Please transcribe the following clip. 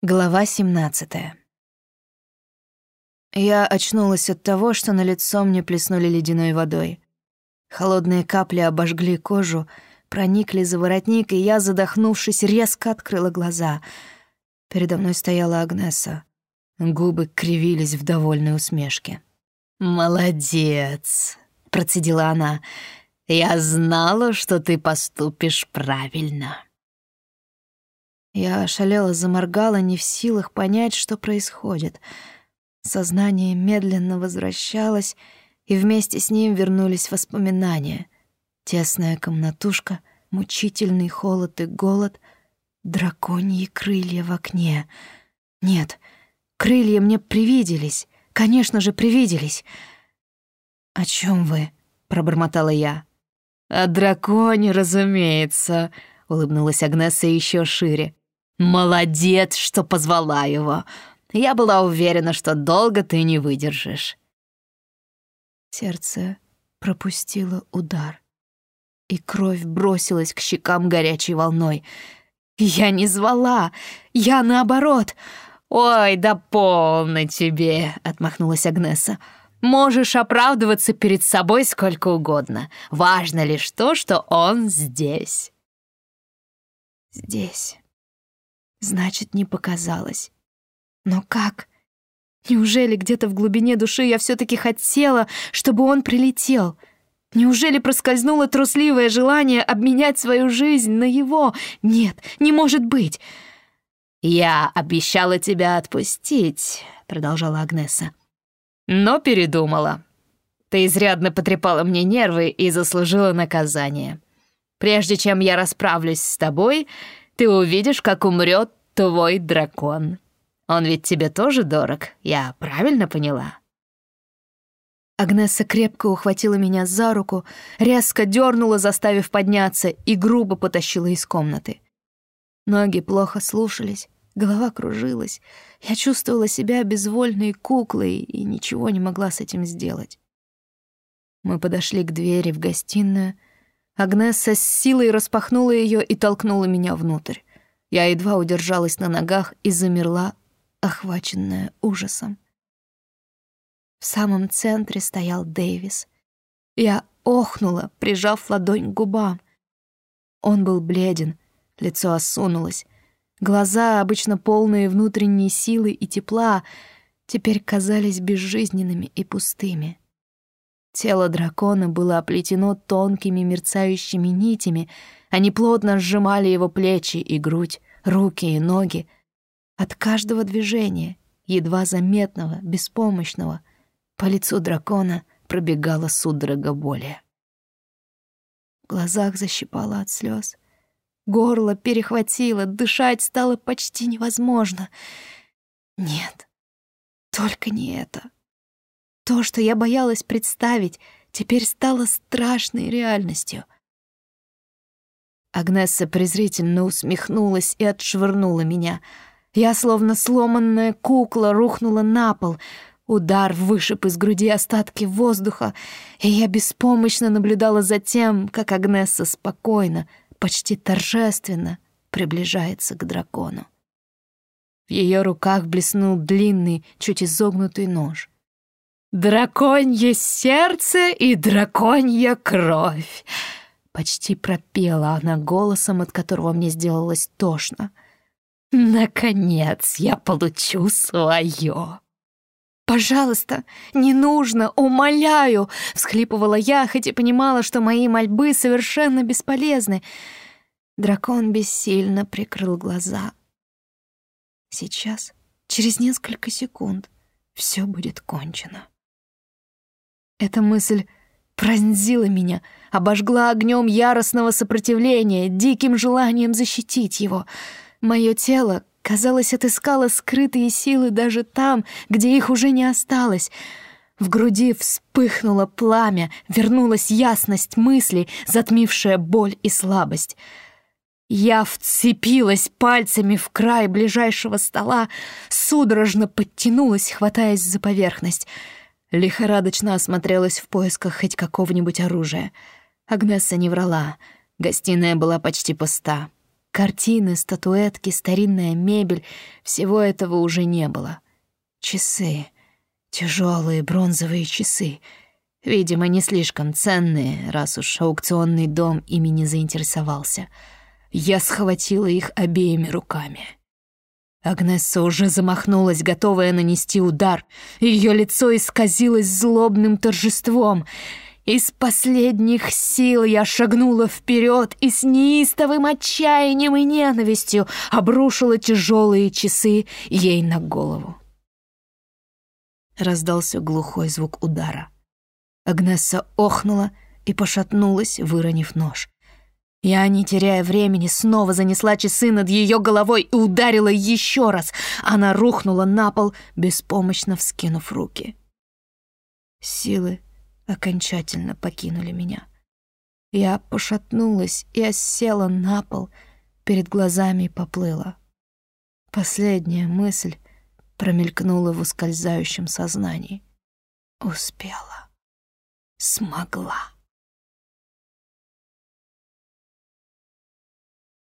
Глава 17 Я очнулась от того, что на лицо мне плеснули ледяной водой. Холодные капли обожгли кожу, проникли за воротник, и я, задохнувшись, резко открыла глаза. Передо мной стояла Агнеса. Губы кривились в довольной усмешке. «Молодец!» — процедила она. «Я знала, что ты поступишь правильно». Я ошалела, заморгала, не в силах понять, что происходит. Сознание медленно возвращалось, и вместе с ним вернулись воспоминания. Тесная комнатушка, мучительный холод и голод, драконьи крылья в окне. Нет, крылья мне привиделись, конечно же, привиделись. «О чем вы?» — пробормотала я. «О драконе, разумеется», — улыбнулась Агнеса еще шире. «Молодец, что позвала его. Я была уверена, что долго ты не выдержишь». Сердце пропустило удар, и кровь бросилась к щекам горячей волной. «Я не звала, я наоборот!» «Ой, да полно тебе!» — отмахнулась Агнеса. «Можешь оправдываться перед собой сколько угодно. Важно лишь то, что он здесь». «Здесь...» Значит, не показалось. Но как? Неужели где-то в глубине души я все-таки хотела, чтобы он прилетел? Неужели проскользнуло трусливое желание обменять свою жизнь на его? Нет, не может быть. «Я обещала тебя отпустить», — продолжала Агнеса. «Но передумала. Ты изрядно потрепала мне нервы и заслужила наказание. Прежде чем я расправлюсь с тобой, ты увидишь, как умрет твой дракон. Он ведь тебе тоже дорог, я правильно поняла?» Агнесса крепко ухватила меня за руку, резко дернула, заставив подняться, и грубо потащила из комнаты. Ноги плохо слушались, голова кружилась. Я чувствовала себя безвольной куклой и ничего не могла с этим сделать. Мы подошли к двери в гостиную. Агнесса с силой распахнула ее и толкнула меня внутрь. Я едва удержалась на ногах и замерла, охваченная ужасом. В самом центре стоял Дэвис. Я охнула, прижав ладонь к губам. Он был бледен, лицо осунулось. Глаза, обычно полные внутренней силы и тепла, теперь казались безжизненными и пустыми. Тело дракона было оплетено тонкими мерцающими нитями, они плотно сжимали его плечи и грудь, руки и ноги. От каждого движения, едва заметного, беспомощного, по лицу дракона пробегала судорога боли. В глазах защипало от слез. Горло перехватило, дышать стало почти невозможно. Нет, только не это. То, что я боялась представить, теперь стало страшной реальностью. Агнесса презрительно усмехнулась и отшвырнула меня. Я, словно сломанная кукла, рухнула на пол. Удар вышиб из груди остатки воздуха, и я беспомощно наблюдала за тем, как Агнесса спокойно, почти торжественно приближается к дракону. В ее руках блеснул длинный, чуть изогнутый нож. «Драконье сердце и драконья кровь!» Почти пропела она голосом, от которого мне сделалось тошно. «Наконец я получу свое!» «Пожалуйста, не нужно, умоляю!» — всхлипывала я, хоть и понимала, что мои мольбы совершенно бесполезны. Дракон бессильно прикрыл глаза. Сейчас, через несколько секунд, все будет кончено. Эта мысль пронзила меня, обожгла огнем яростного сопротивления, диким желанием защитить его. Мое тело, казалось, отыскало скрытые силы даже там, где их уже не осталось. В груди вспыхнуло пламя, вернулась ясность мыслей, затмившая боль и слабость. Я вцепилась пальцами в край ближайшего стола, судорожно подтянулась, хватаясь за поверхность — Лихорадочно осмотрелась в поисках хоть какого-нибудь оружия. Агнесса не врала. Гостиная была почти пуста. Картины, статуэтки, старинная мебель — всего этого уже не было. Часы, тяжелые бронзовые часы, видимо, не слишком ценные, раз уж аукционный дом ими не заинтересовался. Я схватила их обеими руками. Агнесса уже замахнулась, готовая нанести удар. Ее лицо исказилось злобным торжеством — из последних сил я шагнула вперед и с неистовым отчаянием и ненавистью обрушила тяжелые часы ей на голову. Раздался глухой звук удара. Агнесса охнула и пошатнулась, выронив нож. Я, не теряя времени, снова занесла часы над ее головой и ударила еще раз. Она рухнула на пол, беспомощно вскинув руки. Силы окончательно покинули меня. Я пошатнулась и осела на пол, перед глазами поплыла. Последняя мысль промелькнула в ускользающем сознании. Успела. Смогла.